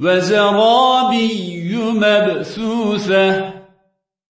وزرابي مبثوثة.